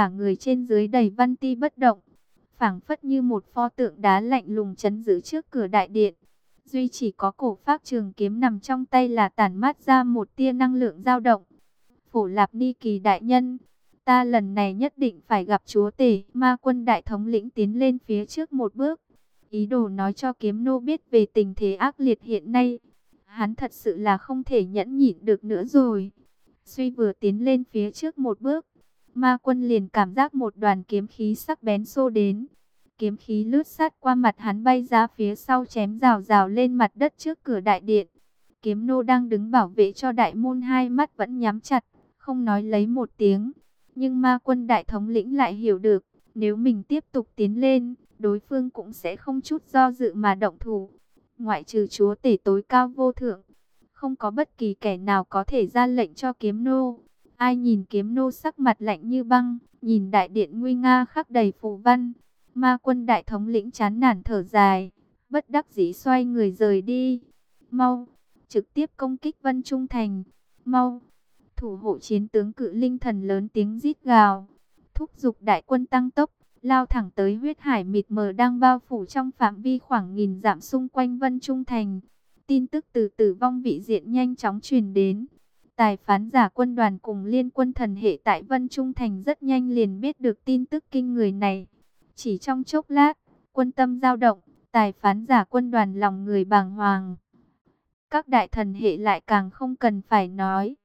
cả người trên dưới đầy văn ti bất động, phảng phất như một pho tượng đá lạnh lùng chấn giữ trước cửa đại điện. Duy chỉ có cổ phác trường kiếm nằm trong tay là tản mát ra một tia năng lượng dao động. Phổ Lạp Ni Kỳ đại nhân, ta lần này nhất định phải gặp chúa tể. Ma quân đại thống lĩnh tiến lên phía trước một bước. Ý đồ nói cho kiếm nô biết về tình thế ác liệt hiện nay. Hắn thật sự là không thể nhẫn nhịn được nữa rồi. Suy vừa tiến lên phía trước một bước. Ma quân liền cảm giác một đoàn kiếm khí sắc bén xô đến. Kiếm khí lướt sát qua mặt hắn bay ra phía sau chém rào rào lên mặt đất trước cửa đại điện. Kiếm nô đang đứng bảo vệ cho đại môn hai mắt vẫn nhắm chặt, không nói lấy một tiếng. Nhưng ma quân đại thống lĩnh lại hiểu được, nếu mình tiếp tục tiến lên, đối phương cũng sẽ không chút do dự mà động thủ. Ngoại trừ chúa tể tối cao vô thượng, không có bất kỳ kẻ nào có thể ra lệnh cho kiếm nô. Ai nhìn kiếm nô sắc mặt lạnh như băng, nhìn đại điện nguy nga khắc đầy phù văn. Ma quân đại thống lĩnh chán nản thở dài, bất đắc dĩ xoay người rời đi. Mau, trực tiếp công kích Vân Trung Thành. Mau, thủ hộ chiến tướng cự linh thần lớn tiếng rít gào. Thúc giục đại quân tăng tốc, lao thẳng tới huyết hải mịt mờ đang bao phủ trong phạm vi khoảng nghìn dặm xung quanh Vân Trung Thành. Tin tức từ tử vong vị diện nhanh chóng truyền đến. Tài phán giả quân đoàn cùng liên quân thần hệ tại Vân Trung Thành rất nhanh liền biết được tin tức kinh người này. Chỉ trong chốc lát, quân tâm dao động, tài phán giả quân đoàn lòng người bàng hoàng. Các đại thần hệ lại càng không cần phải nói.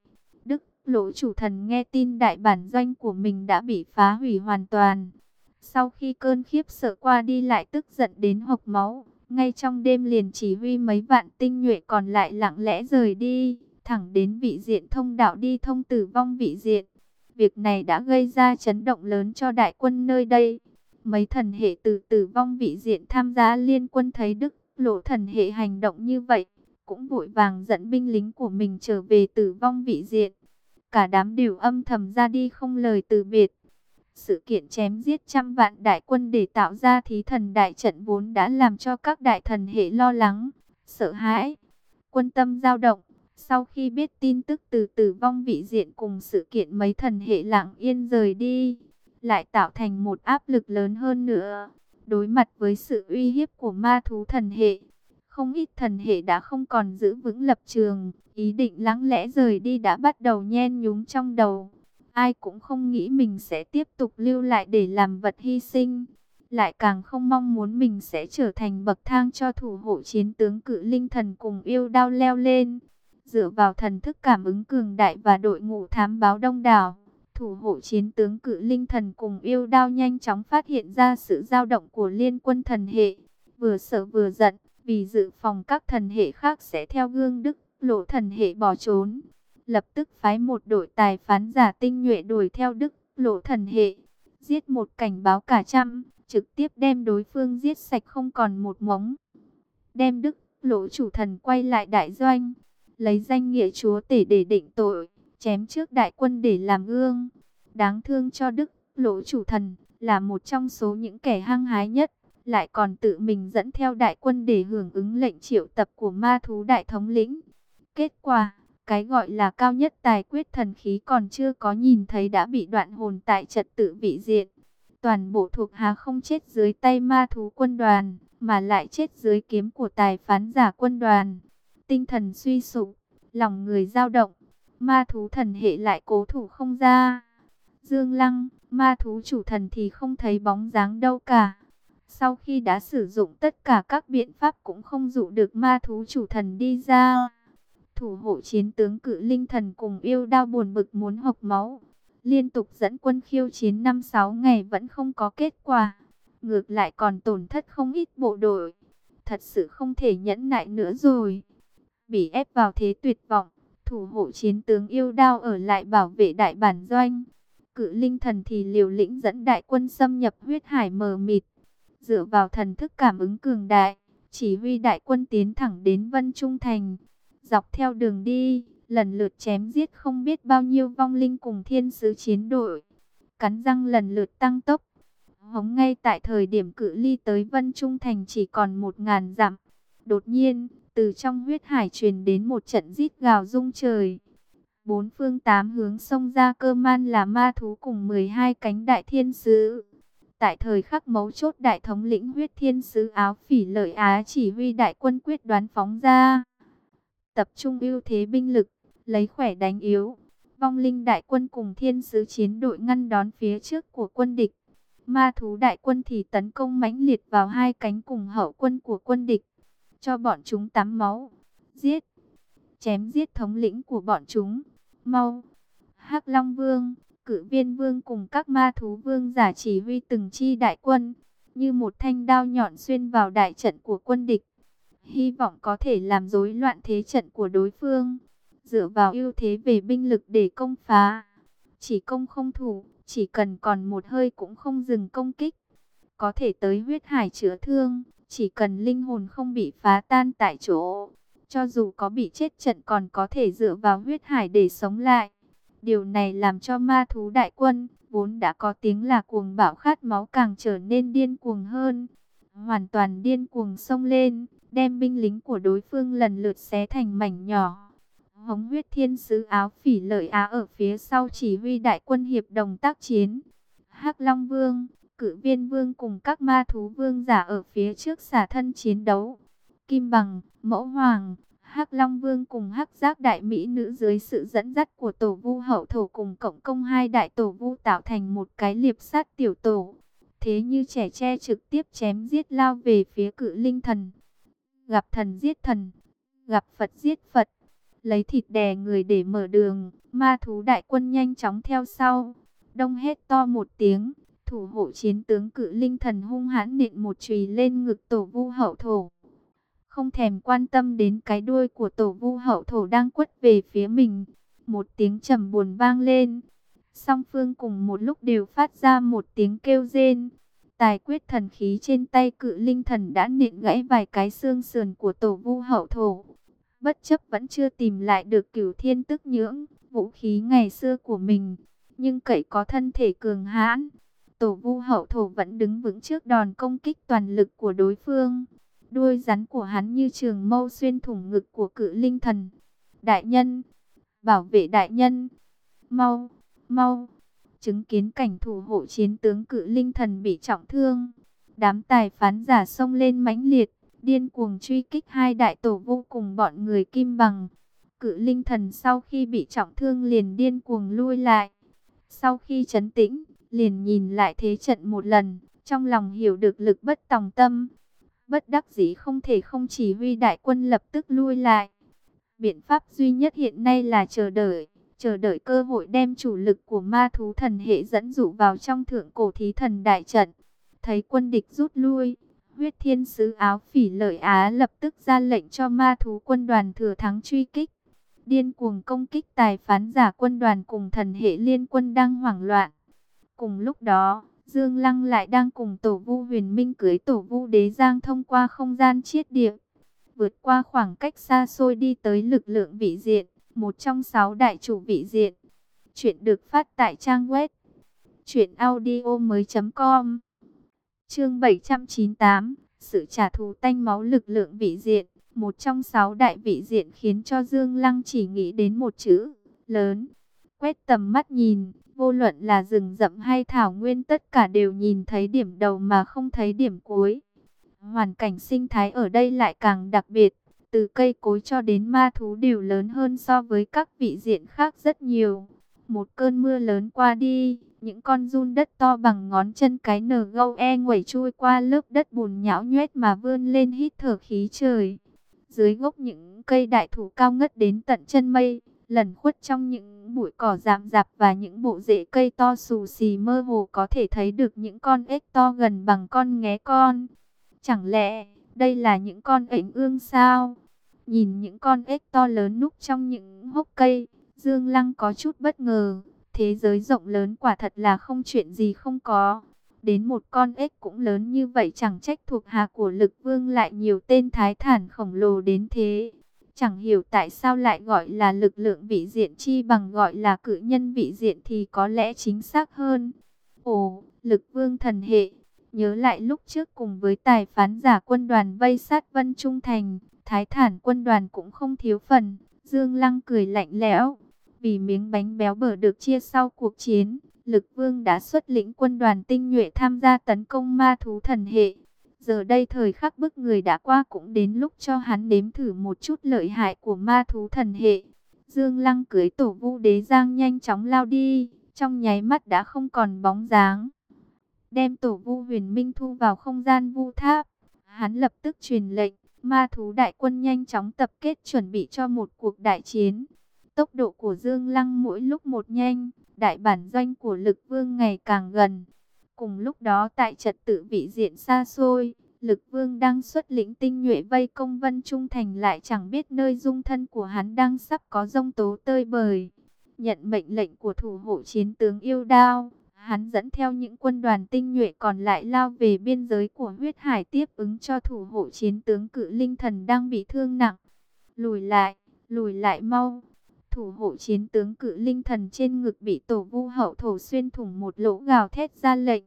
Đức, lỗ chủ thần nghe tin đại bản doanh của mình đã bị phá hủy hoàn toàn. Sau khi cơn khiếp sợ qua đi lại tức giận đến hộc máu, ngay trong đêm liền chỉ huy mấy vạn tinh nhuệ còn lại lặng lẽ rời đi, thẳng đến vị diện thông đạo đi thông tử vong vị diện. Việc này đã gây ra chấn động lớn cho đại quân nơi đây. Mấy thần hệ từ tử vong vị diện tham gia liên quân thấy Đức lộ thần hệ hành động như vậy, cũng vội vàng dẫn binh lính của mình trở về tử vong vị diện. Cả đám đều âm thầm ra đi không lời từ biệt. Sự kiện chém giết trăm vạn đại quân để tạo ra thí thần đại trận vốn đã làm cho các đại thần hệ lo lắng, sợ hãi, quân tâm dao động. Sau khi biết tin tức từ tử vong vị diện cùng sự kiện mấy thần hệ lặng yên rời đi, lại tạo thành một áp lực lớn hơn nữa. Đối mặt với sự uy hiếp của ma thú thần hệ, không ít thần hệ đã không còn giữ vững lập trường, ý định lắng lẽ rời đi đã bắt đầu nhen nhúm trong đầu. Ai cũng không nghĩ mình sẽ tiếp tục lưu lại để làm vật hy sinh. Lại càng không mong muốn mình sẽ trở thành bậc thang cho thủ hộ chiến tướng cự linh thần cùng yêu đao leo lên. Dựa vào thần thức cảm ứng cường đại và đội ngũ thám báo đông đảo Thủ hộ chiến tướng cự linh thần cùng yêu đao nhanh chóng phát hiện ra sự dao động của liên quân thần hệ. Vừa sợ vừa giận, vì dự phòng các thần hệ khác sẽ theo gương đức, lộ thần hệ bỏ trốn. Lập tức phái một đội tài phán giả tinh nhuệ đuổi theo đức, lộ thần hệ. Giết một cảnh báo cả trăm, trực tiếp đem đối phương giết sạch không còn một móng. Đem đức, lộ chủ thần quay lại đại doanh, lấy danh nghĩa chúa tể để định tội chém trước đại quân để làm gương. Đáng thương cho Đức, lỗ chủ thần, là một trong số những kẻ hăng hái nhất, lại còn tự mình dẫn theo đại quân để hưởng ứng lệnh triệu tập của ma thú đại thống lĩnh. Kết quả, cái gọi là cao nhất tài quyết thần khí còn chưa có nhìn thấy đã bị đoạn hồn tại trật tự vị diện. Toàn bộ thuộc hà không chết dưới tay ma thú quân đoàn, mà lại chết dưới kiếm của tài phán giả quân đoàn. Tinh thần suy sụp, lòng người dao động, ma thú thần hệ lại cố thủ không ra. Dương Lăng, ma thú chủ thần thì không thấy bóng dáng đâu cả. Sau khi đã sử dụng tất cả các biện pháp cũng không dụ được ma thú chủ thần đi ra. Thủ hộ chiến tướng cự linh thần cùng yêu đao buồn bực muốn hộc máu. Liên tục dẫn quân khiêu chiến 5-6 ngày vẫn không có kết quả. Ngược lại còn tổn thất không ít bộ đội. Thật sự không thể nhẫn nại nữa rồi. Bị ép vào thế tuyệt vọng thủ hộ chiến tướng yêu đao ở lại bảo vệ đại bản doanh. Cự linh thần thì liều lĩnh dẫn đại quân xâm nhập huyết hải mờ mịt. Dựa vào thần thức cảm ứng cường đại, chỉ huy đại quân tiến thẳng đến Vân Trung Thành. Dọc theo đường đi, lần lượt chém giết không biết bao nhiêu vong linh cùng thiên sứ chiến đội. Cắn răng lần lượt tăng tốc. Hống ngay tại thời điểm cự ly tới Vân Trung Thành chỉ còn một ngàn dặm. Đột nhiên, từ trong huyết hải truyền đến một trận rít gào rung trời. Bốn phương tám hướng sông ra cơ man là ma thú cùng 12 cánh đại thiên sứ. Tại thời khắc mấu chốt đại thống lĩnh huyết thiên sứ áo phỉ lợi Á chỉ huy đại quân quyết đoán phóng ra. Tập trung ưu thế binh lực, lấy khỏe đánh yếu. Vong linh đại quân cùng thiên sứ chiến đội ngăn đón phía trước của quân địch. Ma thú đại quân thì tấn công mãnh liệt vào hai cánh cùng hậu quân của quân địch. Cho bọn chúng tắm máu. Giết. Chém giết thống lĩnh của bọn chúng. Mau. hắc Long Vương, cử viên vương cùng các ma thú vương giả chỉ huy từng chi đại quân. Như một thanh đao nhọn xuyên vào đại trận của quân địch. Hy vọng có thể làm rối loạn thế trận của đối phương. Dựa vào ưu thế về binh lực để công phá. Chỉ công không thủ chỉ cần còn một hơi cũng không dừng công kích. Có thể tới huyết hải chữa thương, chỉ cần linh hồn không bị phá tan tại chỗ. Cho dù có bị chết trận còn có thể dựa vào huyết hải để sống lại. Điều này làm cho ma thú đại quân, vốn đã có tiếng là cuồng bạo khát máu càng trở nên điên cuồng hơn. Hoàn toàn điên cuồng xông lên, đem binh lính của đối phương lần lượt xé thành mảnh nhỏ. Hống huyết thiên sứ áo phỉ lợi Á ở phía sau chỉ huy đại quân hiệp đồng tác chiến. hắc Long Vương, cử viên vương cùng các ma thú vương giả ở phía trước xả thân chiến đấu. Kim Bằng, Mẫu Hoàng, hắc Long Vương cùng hắc giác đại mỹ nữ dưới sự dẫn dắt của tổ vu hậu thổ cùng cộng công hai đại tổ vu tạo thành một cái liệp sát tiểu tổ. Thế như trẻ tre trực tiếp chém giết lao về phía cự linh thần. Gặp thần giết thần, gặp Phật giết Phật lấy thịt đè người để mở đường, ma thú đại quân nhanh chóng theo sau. Đông hết to một tiếng, thủ hộ chiến tướng cự linh thần hung hãn nện một chùy lên ngực tổ vu hậu thổ. Không thèm quan tâm đến cái đuôi của tổ vu hậu thổ đang quất về phía mình. Một tiếng trầm buồn vang lên. Song phương cùng một lúc đều phát ra một tiếng kêu rên. Tài quyết thần khí trên tay cự linh thần đã nện gãy vài cái xương sườn của tổ vu hậu thổ bất chấp vẫn chưa tìm lại được cửu thiên tức nhưỡng, vũ khí ngày xưa của mình, nhưng cậy có thân thể cường hãn. Tổ vu hậu thổ vẫn đứng vững trước đòn công kích toàn lực của đối phương. Đuôi rắn của hắn như trường mâu xuyên thủng ngực của cự linh thần. Đại nhân, bảo vệ đại nhân, mau, mau. Chứng kiến cảnh thủ hộ chiến tướng cự linh thần bị trọng thương. Đám tài phán giả xông lên mãnh liệt, điên cuồng truy kích hai đại tổ vô cùng bọn người kim bằng. Cự linh thần sau khi bị trọng thương liền điên cuồng lui lại. Sau khi chấn tĩnh, liền nhìn lại thế trận một lần, trong lòng hiểu được lực bất tòng tâm. Bất đắc dĩ không thể không chỉ huy đại quân lập tức lui lại. Biện pháp duy nhất hiện nay là chờ đợi, chờ đợi cơ hội đem chủ lực của ma thú thần hệ dẫn dụ vào trong thượng cổ thí thần đại trận. Thấy quân địch rút lui, Huyết thiên sứ áo phỉ lợi Á lập tức ra lệnh cho ma thú quân đoàn thừa thắng truy kích. Điên cuồng công kích tài phán giả quân đoàn cùng thần hệ liên quân đang hoảng loạn. Cùng lúc đó, Dương Lăng lại đang cùng tổ vu huyền minh cưới tổ vu đế giang thông qua không gian chiết địa. Vượt qua khoảng cách xa xôi đi tới lực lượng vị diện, một trong sáu đại chủ vị diện. Chuyện được phát tại trang web chuyện audio mới.com Chương 798, sự trả thù tanh máu lực lượng vị diện, một trong sáu đại vị diện khiến cho Dương Lăng chỉ nghĩ đến một chữ, lớn. Quét tầm mắt nhìn, vô luận là rừng rậm hay thảo nguyên tất cả đều nhìn thấy điểm đầu mà không thấy điểm cuối. Hoàn cảnh sinh thái ở đây lại càng đặc biệt, từ cây cối cho đến ma thú đều lớn hơn so với các vị diện khác rất nhiều. Một cơn mưa lớn qua đi, những con run đất to bằng ngón chân cái nở gâu e nguẩy chui qua lớp đất bùn nhão nhoét mà vươn lên hít thở khí trời. Dưới gốc những cây đại thụ cao ngất đến tận chân mây, lẩn khuất trong những bụi cỏ rạm rạp và những bộ rễ cây to xù xì mơ hồ có thể thấy được những con ếch to gần bằng con nghé con. Chẳng lẽ đây là những con ếch ương sao? Nhìn những con ếch to lớn núp trong những hốc cây, Dương Lăng có chút bất ngờ. Thế giới rộng lớn quả thật là không chuyện gì không có. Đến một con ếch cũng lớn như vậy chẳng trách thuộc hạ của lực vương lại nhiều tên thái thản khổng lồ đến thế. Chẳng hiểu tại sao lại gọi là lực lượng vị diện chi bằng gọi là cự nhân vị diện thì có lẽ chính xác hơn. Ồ, lực vương thần hệ. Nhớ lại lúc trước cùng với tài phán giả quân đoàn vây sát Vân Trung Thành, thái thản quân đoàn cũng không thiếu phần. Dương Lăng cười lạnh lẽo Vì miếng bánh béo bở được chia sau cuộc chiến, Lực Vương đã xuất lĩnh quân đoàn tinh nhuệ tham gia tấn công ma thú thần hệ. Giờ đây thời khắc bức người đã qua cũng đến lúc cho hắn đếm thử một chút lợi hại của ma thú thần hệ. Dương Lăng cưới tổ vu đế giang nhanh chóng lao đi, trong nháy mắt đã không còn bóng dáng. Đem tổ vu huyền minh thu vào không gian vu tháp. Hắn lập tức truyền lệnh, ma thú đại quân nhanh chóng tập kết chuẩn bị cho một cuộc đại chiến. Tốc độ của Dương Lăng mỗi lúc một nhanh, đại bản doanh của lực vương ngày càng gần. Cùng lúc đó tại trật tự vị diện xa xôi, lực vương đang xuất lĩnh tinh nhuệ vây công vân trung thành lại chẳng biết nơi dung thân của hắn đang sắp có rông tố tơi bời. Nhận mệnh lệnh của thủ hộ chiến tướng yêu đao, hắn dẫn theo những quân đoàn tinh nhuệ còn lại lao về biên giới của huyết hải tiếp ứng cho thủ hộ chiến tướng cự linh thần đang bị thương nặng. Lùi lại, lùi lại mau. Thủ hộ chiến tướng cự linh thần trên ngực bị tổ vu hậu thổ xuyên thủng một lỗ gào thét ra lệnh.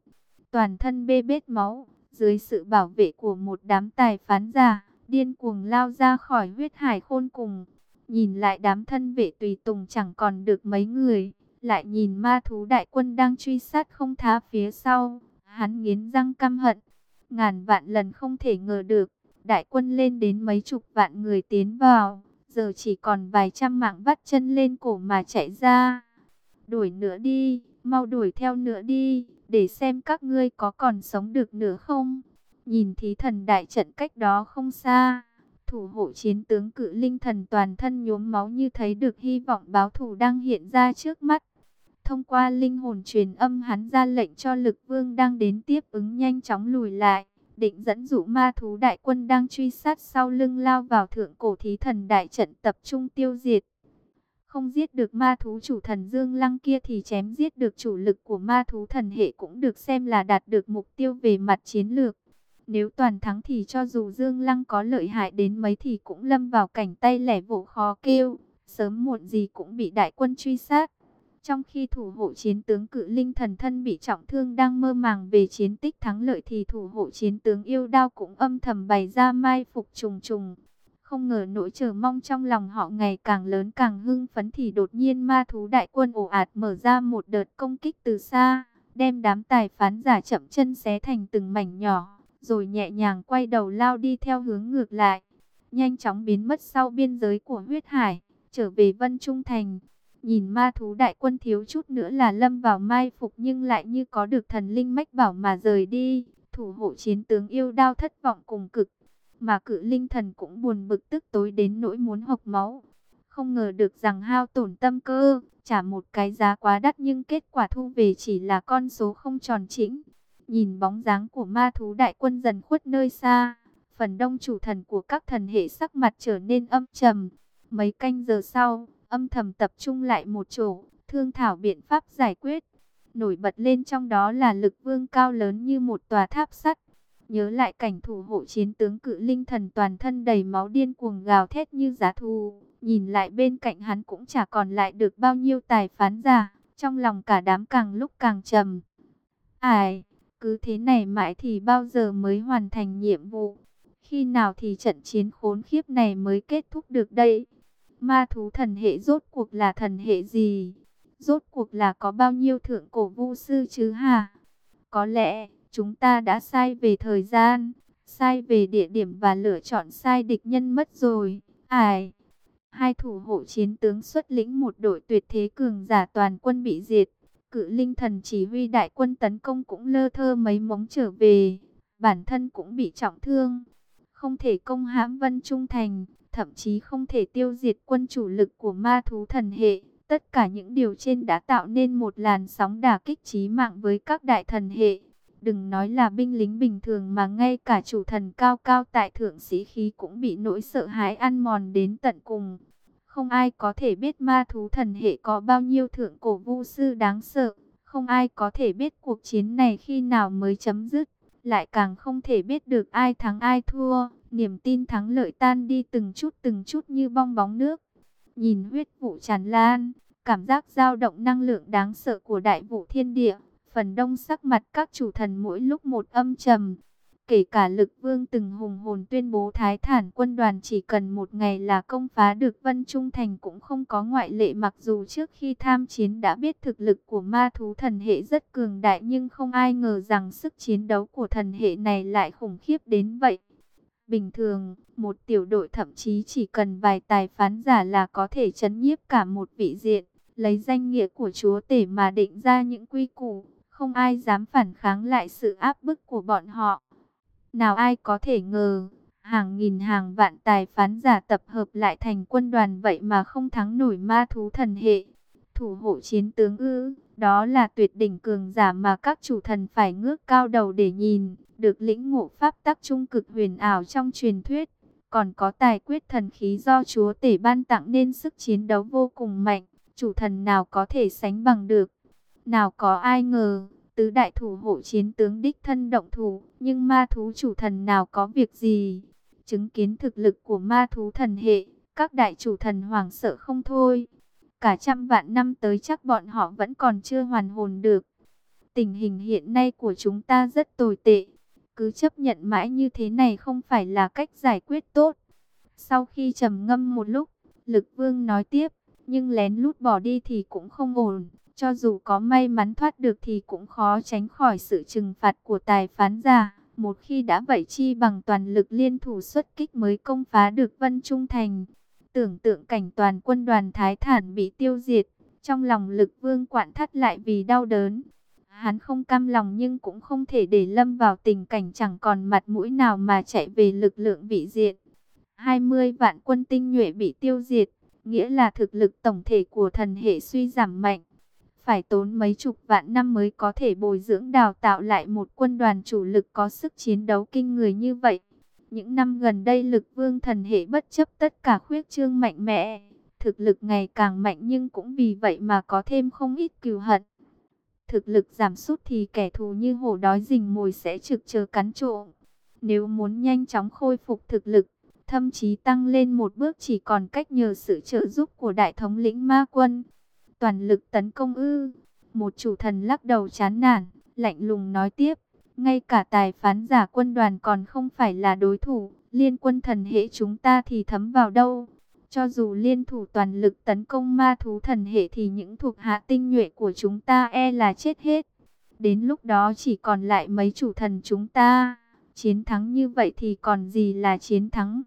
Toàn thân bê bết máu, dưới sự bảo vệ của một đám tài phán giả, điên cuồng lao ra khỏi huyết hải khôn cùng. Nhìn lại đám thân vệ tùy tùng chẳng còn được mấy người, lại nhìn ma thú đại quân đang truy sát không thá phía sau, hắn nghiến răng căm hận, ngàn vạn lần không thể ngờ được, đại quân lên đến mấy chục vạn người tiến vào, giờ chỉ còn vài trăm mạng vắt chân lên cổ mà chạy ra. Đuổi nữa đi, mau đuổi theo nữa đi, để xem các ngươi có còn sống được nữa không. Nhìn thí thần đại trận cách đó không xa, thủ hộ chiến tướng cự linh thần toàn thân nhuốm máu như thấy được hy vọng báo thù đang hiện ra trước mắt. Thông qua linh hồn truyền âm hắn ra lệnh cho lực vương đang đến tiếp ứng nhanh chóng lùi lại, định dẫn dụ ma thú đại quân đang truy sát sau lưng lao vào thượng cổ thí thần đại trận tập trung tiêu diệt. Không giết được ma thú chủ thần Dương Lăng kia thì chém giết được chủ lực của ma thú thần hệ cũng được xem là đạt được mục tiêu về mặt chiến lược. Nếu toàn thắng thì cho dù Dương Lăng có lợi hại đến mấy thì cũng lâm vào cảnh tay lẻ vỗ khó kêu, sớm muộn gì cũng bị đại quân truy sát. Trong khi thủ hộ chiến tướng cự linh thần thân bị trọng thương đang mơ màng về chiến tích thắng lợi thì thủ hộ chiến tướng yêu đao cũng âm thầm bày ra mai phục trùng trùng. Không ngờ nỗi chờ mong trong lòng họ ngày càng lớn càng hưng phấn thì đột nhiên ma thú đại quân ồ ạt mở ra một đợt công kích từ xa, đem đám tài phán giả chậm chân xé thành từng mảnh nhỏ, rồi nhẹ nhàng quay đầu lao đi theo hướng ngược lại, nhanh chóng biến mất sau biên giới của huyết hải, trở về Vân Trung Thành. Nhìn ma thú đại quân thiếu chút nữa là lâm vào mai phục nhưng lại như có được thần linh mách bảo mà rời đi. Thủ hộ chiến tướng yêu đao thất vọng cùng cực. Mà cự linh thần cũng buồn bực tức tối đến nỗi muốn hộc máu. Không ngờ được rằng hao tổn tâm cơ, trả một cái giá quá đắt nhưng kết quả thu về chỉ là con số không tròn chỉnh. Nhìn bóng dáng của ma thú đại quân dần khuất nơi xa, phần đông chủ thần của các thần hệ sắc mặt trở nên âm trầm. Mấy canh giờ sau, âm thầm tập trung lại một chỗ, thương thảo biện pháp giải quyết. Nổi bật lên trong đó là lực vương cao lớn như một tòa tháp sắt. Nhớ lại cảnh thủ hộ chiến tướng cự linh thần toàn thân đầy máu điên cuồng gào thét như giá thù. Nhìn lại bên cạnh hắn cũng chả còn lại được bao nhiêu tài phán giả. Trong lòng cả đám càng lúc càng trầm. Ai, cứ thế này mãi thì bao giờ mới hoàn thành nhiệm vụ? Khi nào thì trận chiến khốn khiếp này mới kết thúc được đây? Ma thú thần hệ rốt cuộc là thần hệ gì? Rốt cuộc là có bao nhiêu thượng cổ vu sư chứ hả? Có lẽ chúng ta đã sai về thời gian, sai về địa điểm và lựa chọn sai địch nhân mất rồi. Ai? Hai thủ hộ chiến tướng xuất lĩnh một đội tuyệt thế cường giả toàn quân bị diệt. Cự linh thần chỉ huy đại quân tấn công cũng lơ thơ mấy móng trở về. Bản thân cũng bị trọng thương. Không thể công hãm vân trung thành thậm chí không thể tiêu diệt quân chủ lực của ma thú thần hệ. Tất cả những điều trên đã tạo nên một làn sóng đả kích chí mạng với các đại thần hệ. Đừng nói là binh lính bình thường mà ngay cả chủ thần cao cao tại thượng sĩ khí cũng bị nỗi sợ hãi ăn mòn đến tận cùng. Không ai có thể biết ma thú thần hệ có bao nhiêu thượng cổ vu sư đáng sợ. Không ai có thể biết cuộc chiến này khi nào mới chấm dứt. Lại càng không thể biết được ai thắng ai thua. Niềm tin thắng lợi tan đi từng chút từng chút như bong bóng nước. Nhìn huyết vụ tràn lan, cảm giác dao động năng lượng đáng sợ của đại vụ thiên địa. Phần đông sắc mặt các chủ thần mỗi lúc một âm trầm. Kể cả lực vương từng hùng hồn tuyên bố thái thản quân đoàn chỉ cần một ngày là công phá được Vân Trung Thành cũng không có ngoại lệ mặc dù trước khi tham chiến đã biết thực lực của ma thú thần hệ rất cường đại nhưng không ai ngờ rằng sức chiến đấu của thần hệ này lại khủng khiếp đến vậy. Bình thường, một tiểu đội thậm chí chỉ cần vài tài phán giả là có thể chấn nhiếp cả một vị diện, lấy danh nghĩa của chúa tể mà định ra những quy củ, không ai dám phản kháng lại sự áp bức của bọn họ. Nào ai có thể ngờ, hàng nghìn hàng vạn tài phán giả tập hợp lại thành quân đoàn vậy mà không thắng nổi ma thú thần hệ. Thủ hộ chiến tướng ư, đó là tuyệt đỉnh cường giả mà các chủ thần phải ngước cao đầu để nhìn, được lĩnh ngộ pháp tắc trung cực huyền ảo trong truyền thuyết. Còn có tài quyết thần khí do chúa tể ban tặng nên sức chiến đấu vô cùng mạnh, chủ thần nào có thể sánh bằng được. Nào có ai ngờ, tứ đại thủ hộ chiến tướng đích thân động thủ, nhưng ma thú chủ thần nào có việc gì. Chứng kiến thực lực của ma thú thần hệ, các đại chủ thần hoảng sợ không thôi. Cả trăm vạn năm tới chắc bọn họ vẫn còn chưa hoàn hồn được. Tình hình hiện nay của chúng ta rất tồi tệ. Cứ chấp nhận mãi như thế này không phải là cách giải quyết tốt. Sau khi trầm ngâm một lúc, Lực Vương nói tiếp, nhưng lén lút bỏ đi thì cũng không ổn. Cho dù có may mắn thoát được thì cũng khó tránh khỏi sự trừng phạt của tài phán giả. Một khi đã vậy chi bằng toàn lực liên thủ xuất kích mới công phá được Vân Trung Thành. Tưởng tượng cảnh toàn quân đoàn Thái Thản bị tiêu diệt. Trong lòng lực vương quặn thắt lại vì đau đớn. Hắn không cam lòng nhưng cũng không thể để lâm vào tình cảnh chẳng còn mặt mũi nào mà chạy về lực lượng vị diện. 20 vạn quân tinh nhuệ bị tiêu diệt, nghĩa là thực lực tổng thể của thần hệ suy giảm mạnh phải tốn mấy chục vạn năm mới có thể bồi dưỡng đào tạo lại một quân đoàn chủ lực có sức chiến đấu kinh người như vậy. Những năm gần đây lực vương thần hệ bất chấp tất cả khuyết trương mạnh mẽ, thực lực ngày càng mạnh nhưng cũng vì vậy mà có thêm không ít cừu hận. Thực lực giảm sút thì kẻ thù như hổ đói rình mồi sẽ trực chờ cắn trộm. Nếu muốn nhanh chóng khôi phục thực lực, thậm chí tăng lên một bước chỉ còn cách nhờ sự trợ giúp của đại thống lĩnh ma quân toàn lực tấn công ư. Một chủ thần lắc đầu chán nản, lạnh lùng nói tiếp, ngay cả tài phán giả quân đoàn còn không phải là đối thủ, liên quân thần hệ chúng ta thì thấm vào đâu. Cho dù liên thủ toàn lực tấn công ma thú thần hệ thì những thuộc hạ tinh nhuệ của chúng ta e là chết hết. Đến lúc đó chỉ còn lại mấy chủ thần chúng ta. Chiến thắng như vậy thì còn gì là chiến thắng.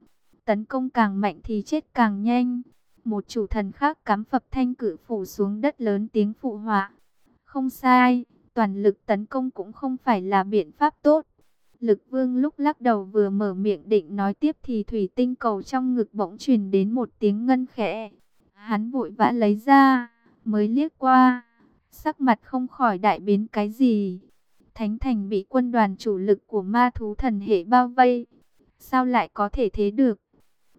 Tấn công càng mạnh thì chết càng nhanh. Một chủ thần khác cắm phập thanh cử phủ xuống đất lớn tiếng phụ họa. Không sai, toàn lực tấn công cũng không phải là biện pháp tốt. Lực vương lúc lắc đầu vừa mở miệng định nói tiếp thì thủy tinh cầu trong ngực bỗng truyền đến một tiếng ngân khẽ. Hắn vội vã lấy ra, mới liếc qua, sắc mặt không khỏi đại biến cái gì. Thánh thành bị quân đoàn chủ lực của ma thú thần hệ bao vây. Sao lại có thể thế được?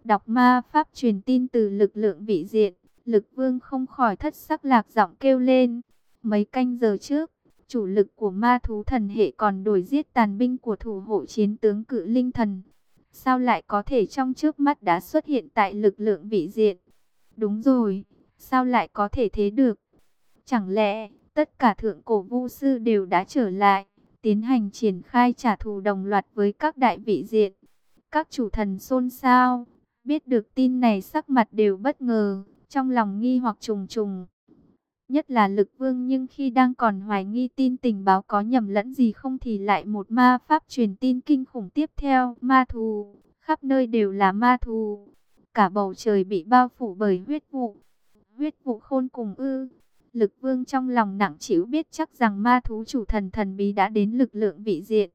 Đọc ma pháp truyền tin từ lực lượng vị diện, lực vương không khỏi thất sắc lạc giọng kêu lên. Mấy canh giờ trước, chủ lực của ma thú thần hệ còn đổi giết tàn binh của thủ hộ chiến tướng cự linh thần. Sao lại có thể trong trước mắt đã xuất hiện tại lực lượng vị diện? Đúng rồi, sao lại có thể thế được? Chẳng lẽ tất cả thượng cổ vu sư đều đã trở lại, tiến hành triển khai trả thù đồng loạt với các đại vị diện? Các chủ thần xôn xao, Biết được tin này sắc mặt đều bất ngờ, trong lòng nghi hoặc trùng trùng. Nhất là lực vương nhưng khi đang còn hoài nghi tin tình báo có nhầm lẫn gì không thì lại một ma pháp truyền tin kinh khủng tiếp theo. Ma thù, khắp nơi đều là ma thù. Cả bầu trời bị bao phủ bởi huyết vụ. Huyết vụ khôn cùng ư. Lực vương trong lòng nặng chịu biết chắc rằng ma thú chủ thần thần bí đã đến lực lượng vị diện.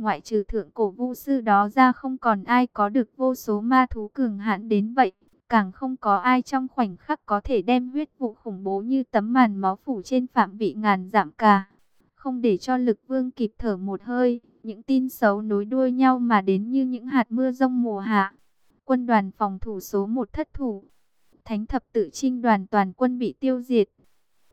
Ngoại trừ thượng cổ vu sư đó ra không còn ai có được vô số ma thú cường hãn đến vậy. Càng không có ai trong khoảnh khắc có thể đem huyết vụ khủng bố như tấm màn máu phủ trên phạm vị ngàn giảm cả. Không để cho lực vương kịp thở một hơi, những tin xấu nối đuôi nhau mà đến như những hạt mưa rông mùa hạ. Quân đoàn phòng thủ số 1 thất thủ. Thánh thập tự trinh đoàn toàn quân bị tiêu diệt.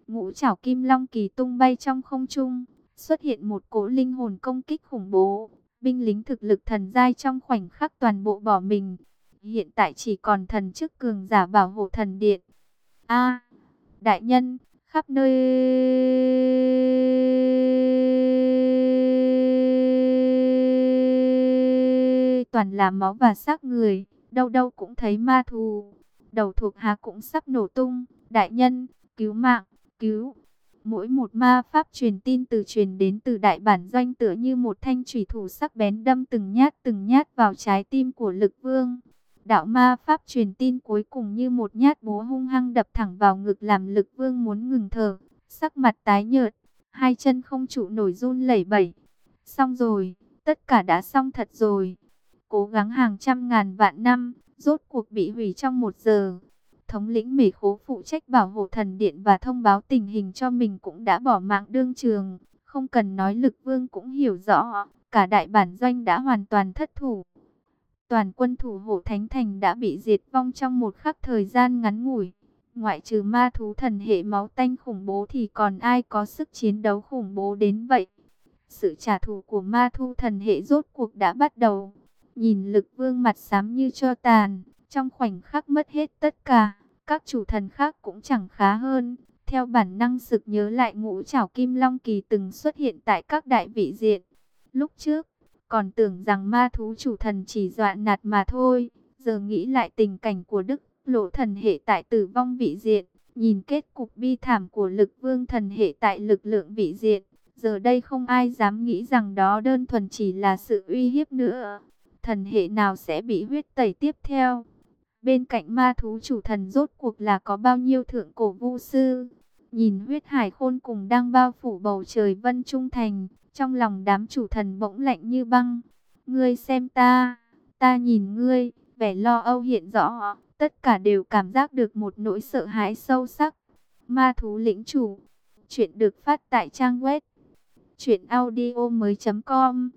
Ngũ chảo kim long kỳ tung bay trong không trung xuất hiện một cỗ linh hồn công kích khủng bố. Binh lính thực lực thần giai trong khoảnh khắc toàn bộ bỏ mình. Hiện tại chỉ còn thần chức cường giả bảo hộ thần điện. A, đại nhân, khắp nơi toàn là máu và xác người, đâu đâu cũng thấy ma thù. Đầu thuộc hạ cũng sắp nổ tung, đại nhân, cứu mạng, cứu. Mỗi một ma pháp truyền tin từ truyền đến từ đại bản doanh tựa như một thanh thủy thủ sắc bén đâm từng nhát từng nhát vào trái tim của lực vương. Đạo ma pháp truyền tin cuối cùng như một nhát búa hung hăng đập thẳng vào ngực làm lực vương muốn ngừng thở. Sắc mặt tái nhợt, hai chân không trụ nổi run lẩy bẩy. Xong rồi, tất cả đã xong thật rồi. Cố gắng hàng trăm ngàn vạn năm, rốt cuộc bị hủy trong một giờ. Thống lĩnh mề khố phụ trách bảo hộ thần điện và thông báo tình hình cho mình cũng đã bỏ mạng đương trường. Không cần nói lực vương cũng hiểu rõ, cả đại bản doanh đã hoàn toàn thất thủ. Toàn quân thủ hộ Thánh Thành đã bị diệt vong trong một khắc thời gian ngắn ngủi. Ngoại trừ ma thú thần hệ máu tanh khủng bố thì còn ai có sức chiến đấu khủng bố đến vậy. Sự trả thù của ma thu thần hệ rốt cuộc đã bắt đầu. Nhìn lực vương mặt xám như cho tàn, trong khoảnh khắc mất hết tất cả, các chủ thần khác cũng chẳng khá hơn. Theo bản năng sực nhớ lại ngũ trảo kim long kỳ từng xuất hiện tại các đại vị diện. Lúc trước, còn tưởng rằng ma thú chủ thần chỉ dọa nạt mà thôi. Giờ nghĩ lại tình cảnh của Đức lộ thần hệ tại tử vong vị diện. Nhìn kết cục bi thảm của lực vương thần hệ tại lực lượng vị diện. Giờ đây không ai dám nghĩ rằng đó đơn thuần chỉ là sự uy hiếp nữa. Thần hệ nào sẽ bị huyết tẩy tiếp theo? Bên cạnh ma thú chủ thần rốt cuộc là có bao nhiêu thượng cổ vu sư? Nhìn huyết hải khôn cùng đang bao phủ bầu trời vân trung thành, trong lòng đám chủ thần bỗng lạnh như băng. Ngươi xem ta, ta nhìn ngươi, vẻ lo âu hiện rõ, tất cả đều cảm giác được một nỗi sợ hãi sâu sắc. Ma thú lĩnh chủ, chuyện được phát tại trang web truyệnaudiomoi.com.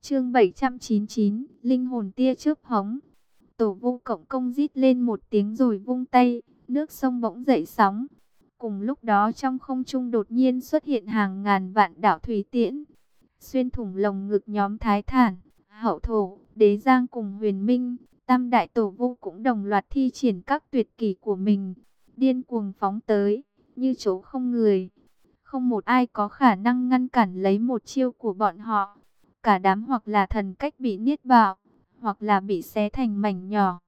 Chương 799, linh hồn tia chớp hóng Tổ Vu cộng công rít lên một tiếng rồi vung tay, nước sông bỗng dậy sóng. Cùng lúc đó trong không trung đột nhiên xuất hiện hàng ngàn vạn đạo thủy tiễn, xuyên thủng lồng ngực nhóm Thái Thản, Hậu Thổ, Đế Giang cùng Huyền Minh, Tam Đại Tổ Vu cũng đồng loạt thi triển các tuyệt kỹ của mình, điên cuồng phóng tới, như chỗ không người. Không một ai có khả năng ngăn cản lấy một chiêu của bọn họ. Cả đám hoặc là thần cách bị niết bạo, hoặc là bị xé thành mảnh nhỏ.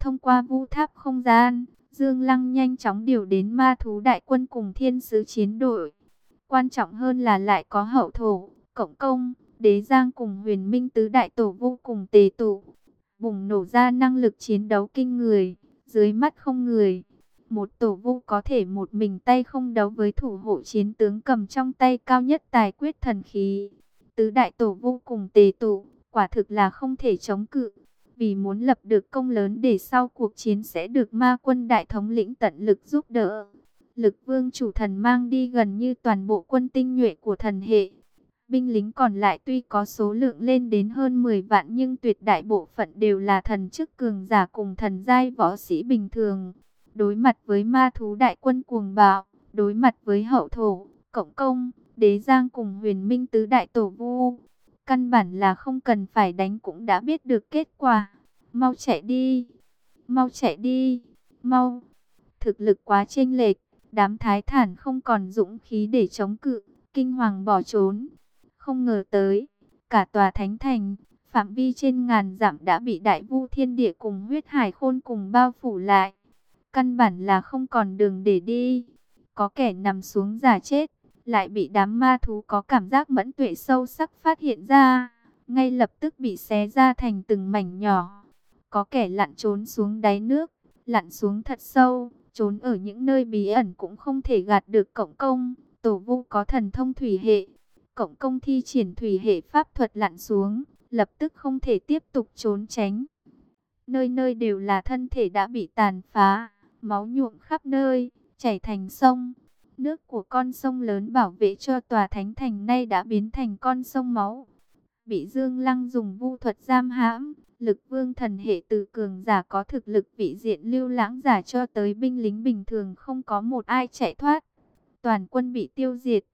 Thông qua vu tháp không gian, Dương Lăng nhanh chóng điều đến ma thú đại quân cùng thiên sứ chiến đội. Quan trọng hơn là lại có hậu thổ, cộng công, đế giang cùng huyền minh tứ đại tổ vô cùng tề tụ. Bùng nổ ra năng lực chiến đấu kinh người, dưới mắt không người. Một tổ vu có thể một mình tay không đấu với thủ hộ chiến tướng cầm trong tay cao nhất tài quyết thần khí. Tứ đại tổ vu cùng tề tụ, quả thực là không thể chống cự. Vì muốn lập được công lớn để sau cuộc chiến sẽ được ma quân đại thống lĩnh tận lực giúp đỡ. Lực vương chủ thần mang đi gần như toàn bộ quân tinh nhuệ của thần hệ. Binh lính còn lại tuy có số lượng lên đến hơn 10 vạn nhưng tuyệt đại bộ phận đều là thần chức cường giả cùng thần giai võ sĩ bình thường đối mặt với ma thú đại quân cuồng bạo, đối mặt với hậu thổ, cộng công, đế giang cùng huyền minh tứ đại tổ vu. Căn bản là không cần phải đánh cũng đã biết được kết quả. Mau chạy đi, mau chạy đi, mau. Thực lực quá chênh lệch, đám thái thản không còn dũng khí để chống cự, kinh hoàng bỏ trốn. Không ngờ tới, cả tòa thánh thành, phạm vi trên ngàn dặm đã bị đại vu thiên địa cùng huyết hải khôn cùng bao phủ lại. Căn bản là không còn đường để đi. Có kẻ nằm xuống giả chết, lại bị đám ma thú có cảm giác mẫn tuệ sâu sắc phát hiện ra. Ngay lập tức bị xé ra thành từng mảnh nhỏ. Có kẻ lặn trốn xuống đáy nước, lặn xuống thật sâu, trốn ở những nơi bí ẩn cũng không thể gạt được cộng công. Tổ vu có thần thông thủy hệ, cộng công thi triển thủy hệ pháp thuật lặn xuống, lập tức không thể tiếp tục trốn tránh. Nơi nơi đều là thân thể đã bị tàn phá, máu nhuộm khắp nơi, chảy thành sông. Nước của con sông lớn bảo vệ cho tòa thánh thành nay đã biến thành con sông máu. Bị Dương Lăng dùng vu thuật giam hãm, lực vương thần hệ từ cường giả có thực lực vị diện lưu lãng giả cho tới binh lính bình thường không có một ai chạy thoát. Toàn quân bị tiêu diệt,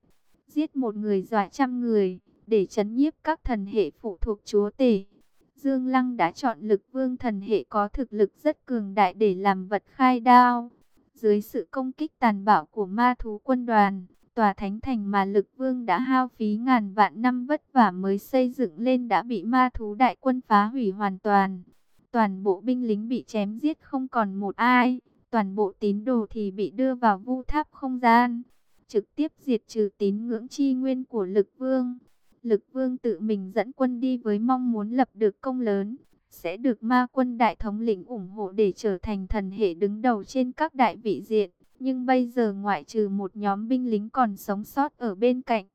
giết một người dọa trăm người, để chấn nhiếp các thần hệ phụ thuộc chúa tể. Dương Lăng đã chọn lực vương thần hệ có thực lực rất cường đại để làm vật khai đao. Dưới sự công kích tàn bạo của ma thú quân đoàn, Tòa thánh thành mà lực vương đã hao phí ngàn vạn năm vất vả mới xây dựng lên đã bị ma thú đại quân phá hủy hoàn toàn. Toàn bộ binh lính bị chém giết không còn một ai, toàn bộ tín đồ thì bị đưa vào vu tháp không gian, trực tiếp diệt trừ tín ngưỡng chi nguyên của lực vương. Lực vương tự mình dẫn quân đi với mong muốn lập được công lớn, sẽ được ma quân đại thống lĩnh ủng hộ để trở thành thần hệ đứng đầu trên các đại vị diện. Nhưng bây giờ ngoại trừ một nhóm binh lính còn sống sót ở bên cạnh,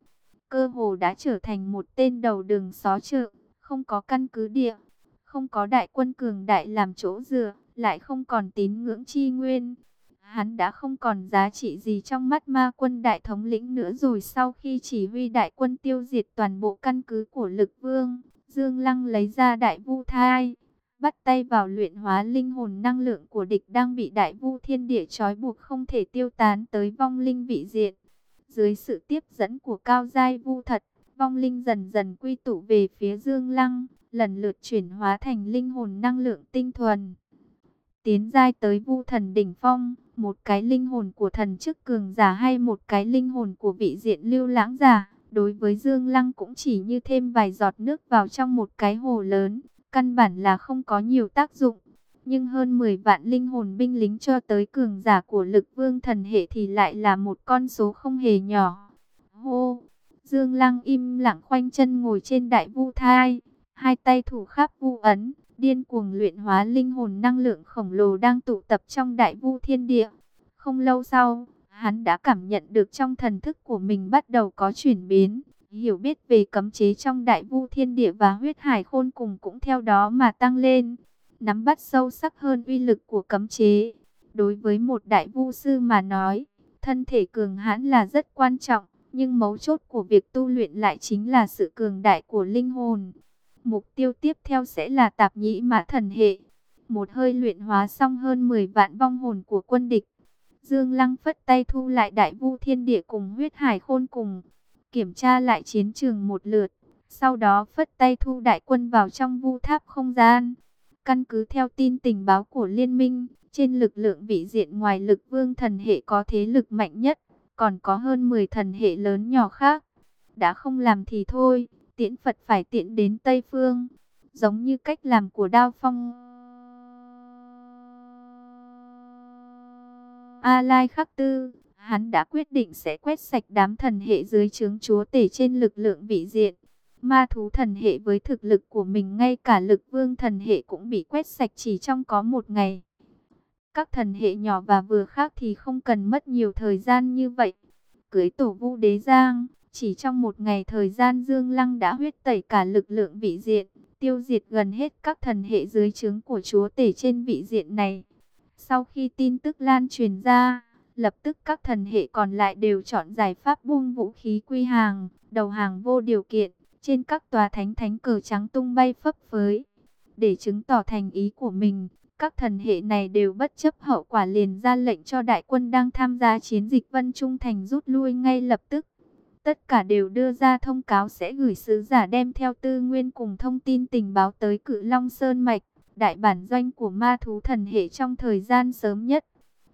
cơ hồ đã trở thành một tên đầu đường xó chợ, không có căn cứ địa, không có đại quân cường đại làm chỗ dựa, lại không còn tín ngưỡng chi nguyên. Hắn đã không còn giá trị gì trong mắt ma quân đại thống lĩnh nữa rồi sau khi chỉ huy đại quân tiêu diệt toàn bộ căn cứ của lực vương. Dương Lăng lấy ra đại vu thai, bắt tay vào luyện hóa linh hồn năng lượng của địch đang bị đại vu thiên địa trói buộc không thể tiêu tán tới vong linh vị diện. Dưới sự tiếp dẫn của cao giai vu thật, vong linh dần dần quy tụ về phía Dương Lăng, lần lượt chuyển hóa thành linh hồn năng lượng tinh thuần. Tiến giai tới vu thần đỉnh phong, một cái linh hồn của thần chức cường giả hay một cái linh hồn của vị diện lưu lãng giả đối với Dương Lăng cũng chỉ như thêm vài giọt nước vào trong một cái hồ lớn, căn bản là không có nhiều tác dụng. Nhưng hơn 10 vạn linh hồn binh lính cho tới cường giả của lực vương thần hệ thì lại là một con số không hề nhỏ. Hô! Dương Lăng im lặng khoanh chân ngồi trên đại vu thai, hai tay thủ khắp vu ấn, điên cuồng luyện hóa linh hồn năng lượng khổng lồ đang tụ tập trong đại vu thiên địa. Không lâu sau, Hắn đã cảm nhận được trong thần thức của mình bắt đầu có chuyển biến, hiểu biết về cấm chế trong đại vu thiên địa và huyết hải khôn cùng cũng theo đó mà tăng lên, nắm bắt sâu sắc hơn uy lực của cấm chế. Đối với một đại vu sư mà nói, thân thể cường hãn là rất quan trọng, nhưng mấu chốt của việc tu luyện lại chính là sự cường đại của linh hồn. Mục tiêu tiếp theo sẽ là tạp nhĩ mã thần hệ. Một hơi luyện hóa xong hơn 10 vạn vong hồn của quân địch, Dương Lăng phất tay thu lại đại vu thiên địa cùng huyết hải khôn cùng, kiểm tra lại chiến trường một lượt, sau đó phất tay thu đại quân vào trong vu tháp không gian. Căn cứ theo tin tình báo của liên minh, trên lực lượng vị diện ngoài lực vương thần hệ có thế lực mạnh nhất, còn có hơn 10 thần hệ lớn nhỏ khác. Đã không làm thì thôi, tiễn Phật phải tiễn đến Tây Phương, giống như cách làm của Đao Phong. A Lai Khắc Tư, hắn đã quyết định sẽ quét sạch đám thần hệ dưới trướng chúa tể trên lực lượng vị diện. Ma thú thần hệ với thực lực của mình ngay cả lực vương thần hệ cũng bị quét sạch chỉ trong có một ngày. Các thần hệ nhỏ và vừa khác thì không cần mất nhiều thời gian như vậy. Cưới tổ vu đế giang, chỉ trong một ngày thời gian Dương Lăng đã huyết tẩy cả lực lượng vị diện, tiêu diệt gần hết các thần hệ dưới trướng của chúa tể trên vị diện này. Sau khi tin tức lan truyền ra, lập tức các thần hệ còn lại đều chọn giải pháp buông vũ khí quy hàng, đầu hàng vô điều kiện, trên các tòa thánh thánh cờ trắng tung bay phấp phới. Để chứng tỏ thành ý của mình, các thần hệ này đều bất chấp hậu quả liền ra lệnh cho đại quân đang tham gia chiến dịch Vân Trung Thành rút lui ngay lập tức. Tất cả đều đưa ra thông cáo sẽ gửi sứ giả đem theo tư nguyên cùng thông tin tình báo tới cự Long Sơn Mạch đại bản doanh của ma thú thần hệ trong thời gian sớm nhất.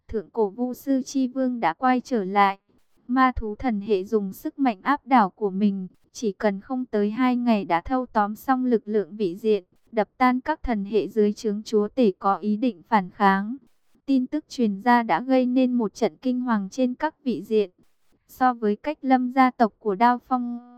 Thượng cổ vu sư Chi Vương đã quay trở lại. Ma thú thần hệ dùng sức mạnh áp đảo của mình, chỉ cần không tới hai ngày đã thâu tóm xong lực lượng vị diện, đập tan các thần hệ dưới trướng chúa tể có ý định phản kháng. Tin tức truyền ra đã gây nên một trận kinh hoàng trên các vị diện. So với cách lâm gia tộc của Đao Phong...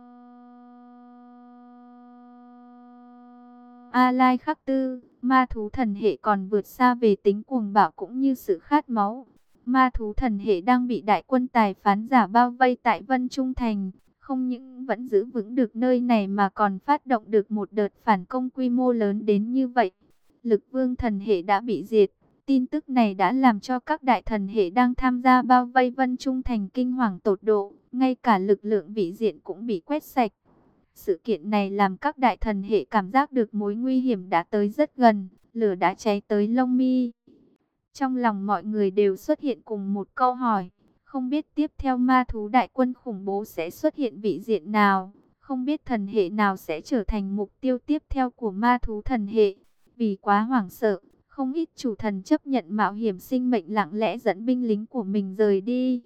A Lai Khắc Tư, Ma thú thần hệ còn vượt xa về tính cuồng bạo cũng như sự khát máu. Ma thú thần hệ đang bị đại quân tài phán giả bao vây tại Vân Trung Thành. Không những vẫn giữ vững được nơi này mà còn phát động được một đợt phản công quy mô lớn đến như vậy. Lực vương thần hệ đã bị diệt. Tin tức này đã làm cho các đại thần hệ đang tham gia bao vây Vân Trung Thành kinh hoàng tột độ. Ngay cả lực lượng vị diện cũng bị quét sạch. Sự kiện này làm các đại thần hệ cảm giác được mối nguy hiểm đã tới rất gần, lửa đã cháy tới lông mi. Trong lòng mọi người đều xuất hiện cùng một câu hỏi, không biết tiếp theo ma thú đại quân khủng bố sẽ xuất hiện vị diện nào, không biết thần hệ nào sẽ trở thành mục tiêu tiếp theo của ma thú thần hệ. Vì quá hoảng sợ, không ít chủ thần chấp nhận mạo hiểm sinh mệnh lặng lẽ dẫn binh lính của mình rời đi.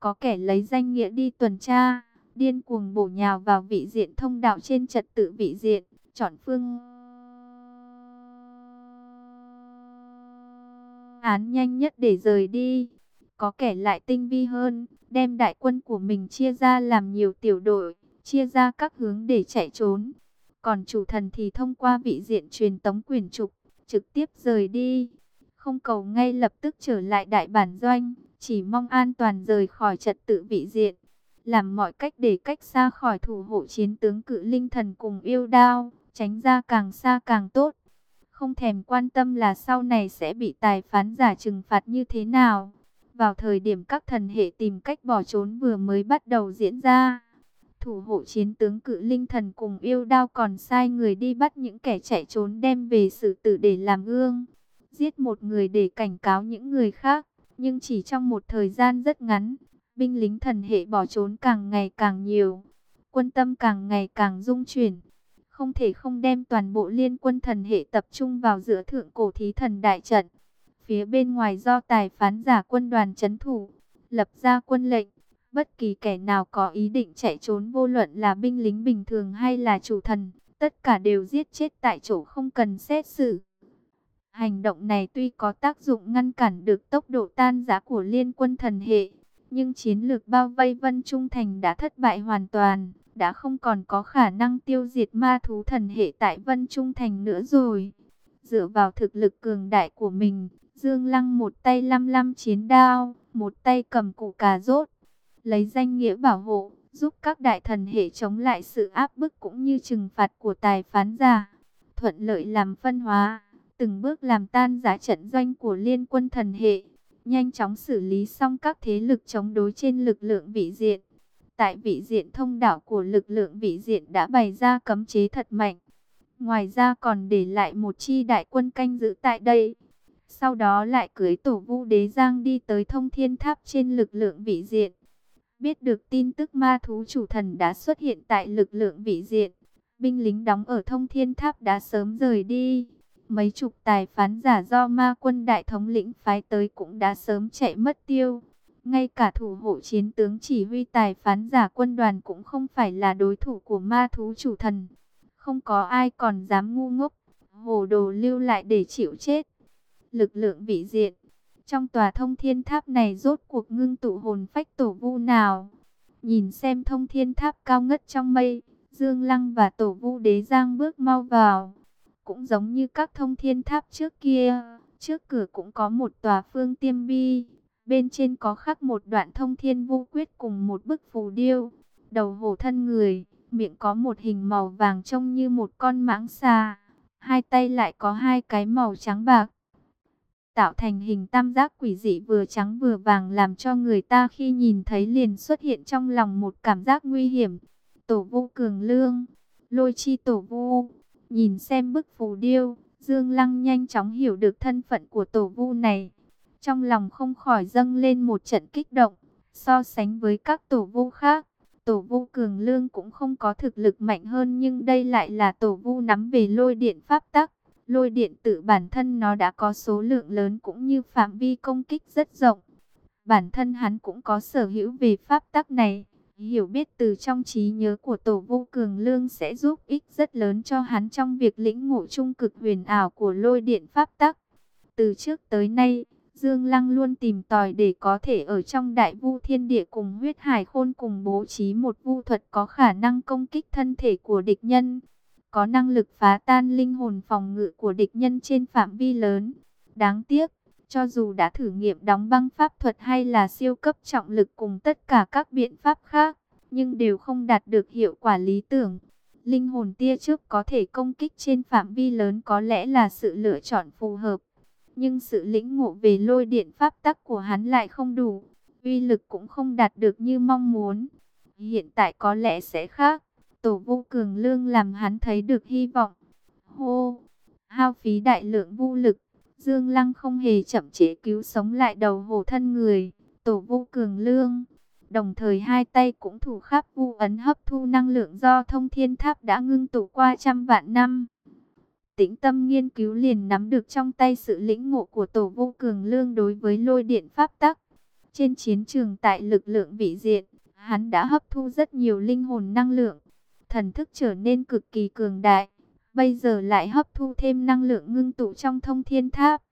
Có kẻ lấy danh nghĩa đi tuần tra, điên cuồng bổ nhào vào vị diện thông đạo trên trật tự vị diện, chọn phương án nhanh nhất để rời đi. Có kẻ lại tinh vi hơn, đem đại quân của mình chia ra làm nhiều tiểu đội, chia ra các hướng để chạy trốn. Còn chủ thần thì thông qua vị diện truyền tống quyền trục, trực tiếp rời đi. Không cầu ngay lập tức trở lại đại bản doanh, chỉ mong an toàn rời khỏi trật tự vị diện. Làm mọi cách để cách xa khỏi thủ hộ chiến tướng cự linh thần cùng yêu đao, tránh ra càng xa càng tốt. Không thèm quan tâm là sau này sẽ bị tài phán giả trừng phạt như thế nào. Vào thời điểm các thần hệ tìm cách bỏ trốn vừa mới bắt đầu diễn ra thủ hộ chiến tướng cự linh thần cùng yêu đao còn sai người đi bắt những kẻ chạy trốn đem về xử tử để làm gương. Giết một người để cảnh cáo những người khác, nhưng chỉ trong một thời gian rất ngắn, binh lính thần hệ bỏ trốn càng ngày càng nhiều, quân tâm càng ngày càng dung chuyển. Không thể không đem toàn bộ liên quân thần hệ tập trung vào giữa thượng cổ thí thần đại trận. Phía bên ngoài do tài phán giả quân đoàn chấn thủ, lập ra quân lệnh Bất kỳ kẻ nào có ý định chạy trốn vô luận là binh lính bình thường hay là chủ thần, tất cả đều giết chết tại chỗ không cần xét xử. Hành động này tuy có tác dụng ngăn cản được tốc độ tan giá của liên quân thần hệ, nhưng chiến lược bao vây Vân Trung Thành đã thất bại hoàn toàn, đã không còn có khả năng tiêu diệt ma thú thần hệ tại Vân Trung Thành nữa rồi. Dựa vào thực lực cường đại của mình, Dương Lăng một tay lăm lăm chiến đao, một tay cầm cụ cà rốt, lấy danh nghĩa bảo hộ, giúp các đại thần hệ chống lại sự áp bức cũng như trừng phạt của tài phán giả. Thuận lợi làm phân hóa, từng bước làm tan giá trận doanh của liên quân thần hệ, nhanh chóng xử lý xong các thế lực chống đối trên lực lượng vị diện. Tại vị diện thông đảo của lực lượng vị diện đã bày ra cấm chế thật mạnh. Ngoài ra còn để lại một chi đại quân canh giữ tại đây. Sau đó lại cưới tổ vu đế giang đi tới thông thiên tháp trên lực lượng vị diện. Biết được tin tức ma thú chủ thần đã xuất hiện tại lực lượng vị diện, binh lính đóng ở thông thiên tháp đã sớm rời đi. Mấy chục tài phán giả do ma quân đại thống lĩnh phái tới cũng đã sớm chạy mất tiêu. Ngay cả thủ hộ chiến tướng chỉ huy tài phán giả quân đoàn cũng không phải là đối thủ của ma thú chủ thần. Không có ai còn dám ngu ngốc, hồ đồ lưu lại để chịu chết. Lực lượng vị diện trong tòa thông thiên tháp này rốt cuộc ngưng tụ hồn phách tổ vu nào? Nhìn xem thông thiên tháp cao ngất trong mây, Dương Lăng và tổ vu đế giang bước mau vào. Cũng giống như các thông thiên tháp trước kia, trước cửa cũng có một tòa phương tiêm bi. Bên trên có khắc một đoạn thông thiên vu quyết cùng một bức phù điêu. Đầu hổ thân người, miệng có một hình màu vàng trông như một con mãng xà. Hai tay lại có hai cái màu trắng bạc tạo thành hình tam giác quỷ dị vừa trắng vừa vàng làm cho người ta khi nhìn thấy liền xuất hiện trong lòng một cảm giác nguy hiểm. Tổ vu cường lương, lôi chi tổ vu, nhìn xem bức phù điêu, Dương Lăng nhanh chóng hiểu được thân phận của tổ vu này. Trong lòng không khỏi dâng lên một trận kích động, so sánh với các tổ vu khác. Tổ vu cường lương cũng không có thực lực mạnh hơn nhưng đây lại là tổ vu nắm về lôi điện pháp tắc Lôi điện tự bản thân nó đã có số lượng lớn cũng như phạm vi công kích rất rộng. Bản thân hắn cũng có sở hữu về pháp tắc này. Hiểu biết từ trong trí nhớ của tổ vô cường lương sẽ giúp ích rất lớn cho hắn trong việc lĩnh ngộ trung cực huyền ảo của lôi điện pháp tắc. Từ trước tới nay, Dương Lăng luôn tìm tòi để có thể ở trong đại vu thiên địa cùng huyết hải khôn cùng bố trí một vu thuật có khả năng công kích thân thể của địch nhân có năng lực phá tan linh hồn phòng ngự của địch nhân trên phạm vi lớn. Đáng tiếc, cho dù đã thử nghiệm đóng băng pháp thuật hay là siêu cấp trọng lực cùng tất cả các biện pháp khác, nhưng đều không đạt được hiệu quả lý tưởng. Linh hồn tia trước có thể công kích trên phạm vi lớn có lẽ là sự lựa chọn phù hợp. Nhưng sự lĩnh ngộ về lôi điện pháp tắc của hắn lại không đủ, uy lực cũng không đạt được như mong muốn. Hiện tại có lẽ sẽ khác. Tổ vô cường lương làm hắn thấy được hy vọng. Hô! Hao phí đại lượng vô lực. Dương Lăng không hề chậm chế cứu sống lại đầu hổ thân người. Tổ vô cường lương. Đồng thời hai tay cũng thủ khắp vu ấn hấp thu năng lượng do thông thiên tháp đã ngưng tụ qua trăm vạn năm. Tĩnh tâm nghiên cứu liền nắm được trong tay sự lĩnh ngộ của tổ vô cường lương đối với lôi điện pháp tắc. Trên chiến trường tại lực lượng vị diện, hắn đã hấp thu rất nhiều linh hồn năng lượng. Thần thức trở nên cực kỳ cường đại. Bây giờ lại hấp thu thêm năng lượng ngưng tụ trong thông thiên tháp.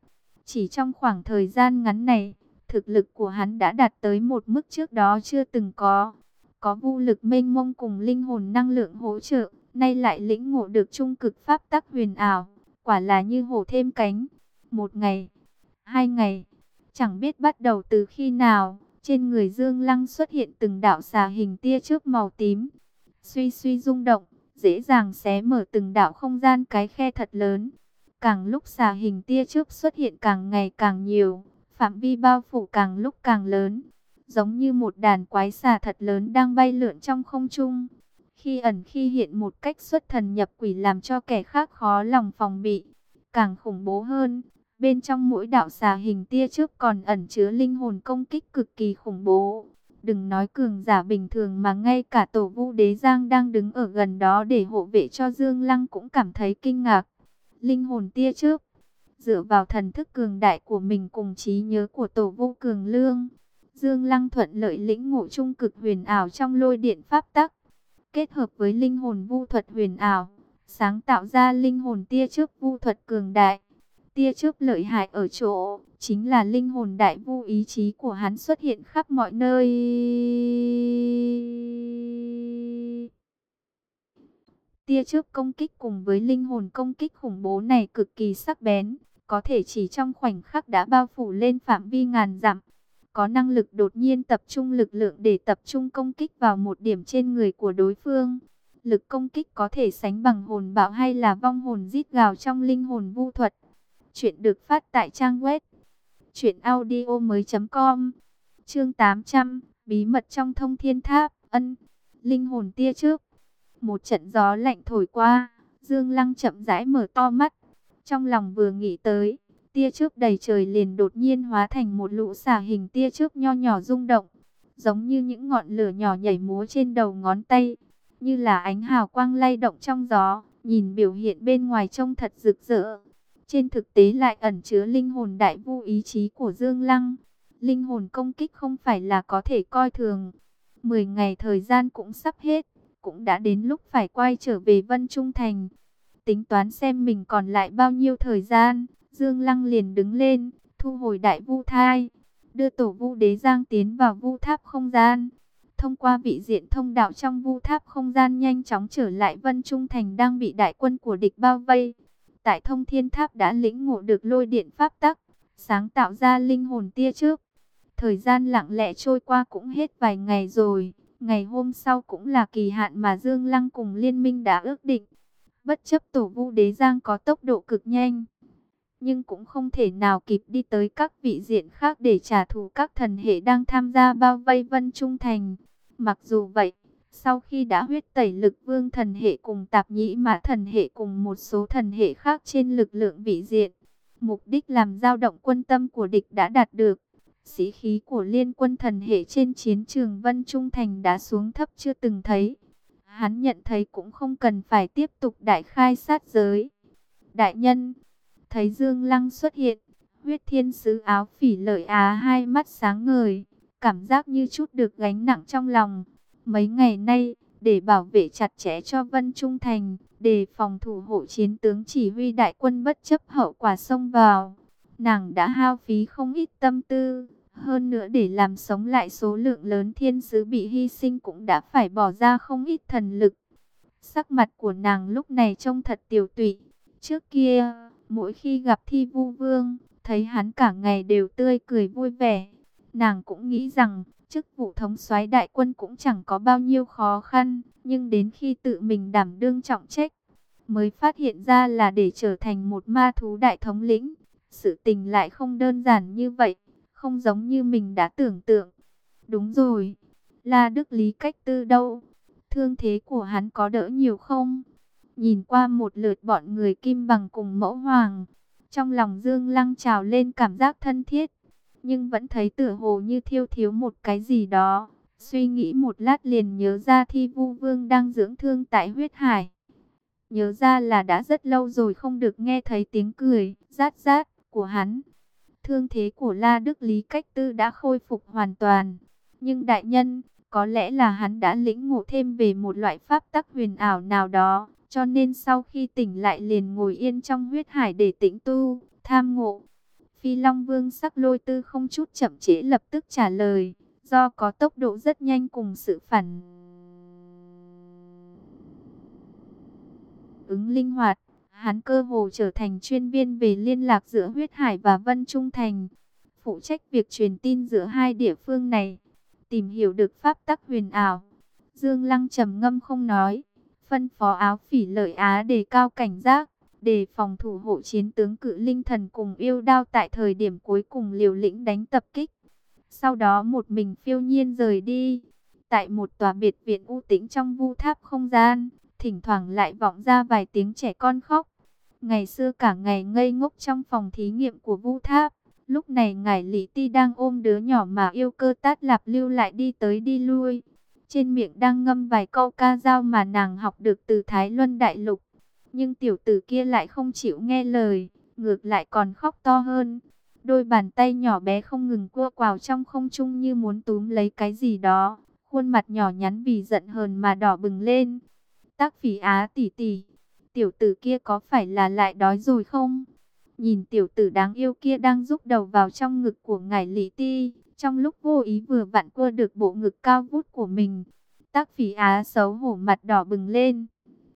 Chỉ trong khoảng thời gian ngắn này, thực lực của hắn đã đạt tới một mức trước đó chưa từng có. Có vô lực mênh mông cùng linh hồn năng lượng hỗ trợ, nay lại lĩnh ngộ được trung cực pháp tắc huyền ảo, quả là như hổ thêm cánh. Một ngày, hai ngày, chẳng biết bắt đầu từ khi nào, trên người Dương Lăng xuất hiện từng đạo xà hình tia trước màu tím. Suy suy rung động, dễ dàng xé mở từng đạo không gian cái khe thật lớn. Càng lúc xà hình tia trước xuất hiện càng ngày càng nhiều, phạm vi bao phủ càng lúc càng lớn. Giống như một đàn quái xà thật lớn đang bay lượn trong không trung. Khi ẩn khi hiện một cách xuất thần nhập quỷ làm cho kẻ khác khó lòng phòng bị. Càng khủng bố hơn, bên trong mỗi đạo xà hình tia trước còn ẩn chứa linh hồn công kích cực kỳ khủng bố. Đừng nói cường giả bình thường mà ngay cả tổ vu đế giang đang đứng ở gần đó để hộ vệ cho Dương Lăng cũng cảm thấy kinh ngạc. Linh hồn tia trước, dựa vào thần thức cường đại của mình cùng trí nhớ của tổ vu cường lương. Dương Lăng thuận lợi lĩnh ngộ trung cực huyền ảo trong lôi điện pháp tắc, kết hợp với linh hồn vu thuật huyền ảo, sáng tạo ra linh hồn tia trước vu thuật cường đại. Tia chớp lợi hại ở chỗ, chính là linh hồn đại vu ý chí của hắn xuất hiện khắp mọi nơi. Tia chớp công kích cùng với linh hồn công kích khủng bố này cực kỳ sắc bén, có thể chỉ trong khoảnh khắc đã bao phủ lên phạm vi ngàn dặm. Có năng lực đột nhiên tập trung lực lượng để tập trung công kích vào một điểm trên người của đối phương. Lực công kích có thể sánh bằng hồn bạo hay là vong hồn rít gào trong linh hồn vu thuật. Chuyện được phát tại trang web truyệnaudiomoi.com. Chương 800, bí mật trong Thông Thiên Tháp, ân, linh hồn tia trước. Một trận gió lạnh thổi qua, Dương Lăng chậm rãi mở to mắt, trong lòng vừa nghĩ tới, tia trước đầy trời liền đột nhiên hóa thành một lũ xả hình tia trước nho nhỏ rung động, giống như những ngọn lửa nhỏ nhảy múa trên đầu ngón tay, như là ánh hào quang lay động trong gió, nhìn biểu hiện bên ngoài trông thật rực rỡ. Trên thực tế lại ẩn chứa linh hồn đại vu ý chí của Dương Lăng. Linh hồn công kích không phải là có thể coi thường. Mười ngày thời gian cũng sắp hết, cũng đã đến lúc phải quay trở về Vân Trung Thành. Tính toán xem mình còn lại bao nhiêu thời gian, Dương Lăng liền đứng lên, thu hồi đại vu thai, đưa tổ vu đế giang tiến vào vu tháp không gian. Thông qua vị diện thông đạo trong vu tháp không gian nhanh chóng trở lại Vân Trung Thành đang bị đại quân của địch bao vây tại thông thiên tháp đã lĩnh ngộ được lôi điện pháp tắc, sáng tạo ra linh hồn tia trước. Thời gian lặng lẽ trôi qua cũng hết vài ngày rồi, ngày hôm sau cũng là kỳ hạn mà Dương Lăng cùng liên minh đã ước định. Bất chấp tổ vu đế giang có tốc độ cực nhanh, nhưng cũng không thể nào kịp đi tới các vị diện khác để trả thù các thần hệ đang tham gia bao vây Vân Trung Thành. Mặc dù vậy, sau khi đã huyết tẩy lực vương thần hệ cùng tạp nhĩ mã thần hệ cùng một số thần hệ khác trên lực lượng vị diện, mục đích làm dao động quân tâm của địch đã đạt được. Sĩ khí của liên quân thần hệ trên chiến trường Vân Trung Thành đã xuống thấp chưa từng thấy. Hắn nhận thấy cũng không cần phải tiếp tục đại khai sát giới. Đại nhân, thấy Dương Lăng xuất hiện, huyết thiên sứ áo phỉ lợi á hai mắt sáng ngời, cảm giác như chút được gánh nặng trong lòng. Mấy ngày nay, để bảo vệ chặt chẽ cho Vân Trung Thành, để phòng thủ hộ chiến tướng chỉ huy đại quân bất chấp hậu quả xông vào. Nàng đã hao phí không ít tâm tư, hơn nữa để làm sống lại số lượng lớn thiên sứ bị hy sinh cũng đã phải bỏ ra không ít thần lực. Sắc mặt của nàng lúc này trông thật tiểu tụy. Trước kia, mỗi khi gặp thi vu vương, thấy hắn cả ngày đều tươi cười vui vẻ. Nàng cũng nghĩ rằng, chức vụ thống soái đại quân cũng chẳng có bao nhiêu khó khăn, nhưng đến khi tự mình đảm đương trọng trách, mới phát hiện ra là để trở thành một ma thú đại thống lĩnh, sự tình lại không đơn giản như vậy, không giống như mình đã tưởng tượng. Đúng rồi, là Đức Lý Cách Tư đâu? Thương thế của hắn có đỡ nhiều không? Nhìn qua một lượt bọn người kim bằng cùng mẫu hoàng, trong lòng Dương Lăng trào lên cảm giác thân thiết nhưng vẫn thấy tựa hồ như thiêu thiếu một cái gì đó. Suy nghĩ một lát liền nhớ ra thi vu vương đang dưỡng thương tại huyết hải. Nhớ ra là đã rất lâu rồi không được nghe thấy tiếng cười, rát rát của hắn. thương thế của La Đức Lý Cách Tư đã khôi phục hoàn toàn. Nhưng đại nhân, có lẽ là hắn đã lĩnh ngộ thêm về một loại pháp tắc huyền ảo nào đó, cho nên sau khi tỉnh lại liền ngồi yên trong huyết hải để tĩnh tu, tham ngộ. Phi Long Vương sắc lôi tư không chút chậm trễ lập tức trả lời, do có tốc độ rất nhanh cùng sự phản ứng linh hoạt, hắn cơ hồ trở thành chuyên viên về liên lạc giữa huyết hải và Vân Trung Thành, phụ trách việc truyền tin giữa hai địa phương này, tìm hiểu được pháp tắc huyền ảo. Dương Lăng trầm ngâm không nói, phân phó áo phỉ lợi Á đề cao cảnh giác, để phòng thủ hộ chiến tướng cự linh thần cùng yêu đao tại thời điểm cuối cùng liều lĩnh đánh tập kích. Sau đó một mình phiêu nhiên rời đi, tại một tòa biệt viện u tĩnh trong vu tháp không gian, thỉnh thoảng lại vọng ra vài tiếng trẻ con khóc. Ngày xưa cả ngày ngây ngốc trong phòng thí nghiệm của vu tháp, lúc này ngài Lý Ti đang ôm đứa nhỏ mà yêu cơ tát lạp lưu lại đi tới đi lui. Trên miệng đang ngâm vài câu ca dao mà nàng học được từ Thái Luân Đại Lục. Nhưng tiểu tử kia lại không chịu nghe lời, ngược lại còn khóc to hơn. Đôi bàn tay nhỏ bé không ngừng cua quào trong không trung như muốn túm lấy cái gì đó. Khuôn mặt nhỏ nhắn vì giận hờn mà đỏ bừng lên. Tác phỉ á tỉ tỉ, tiểu tử kia có phải là lại đói rồi không? Nhìn tiểu tử đáng yêu kia đang rúc đầu vào trong ngực của ngài Lý Ti, trong lúc vô ý vừa vặn cua được bộ ngực cao vút của mình. Tác phỉ á xấu hổ mặt đỏ bừng lên.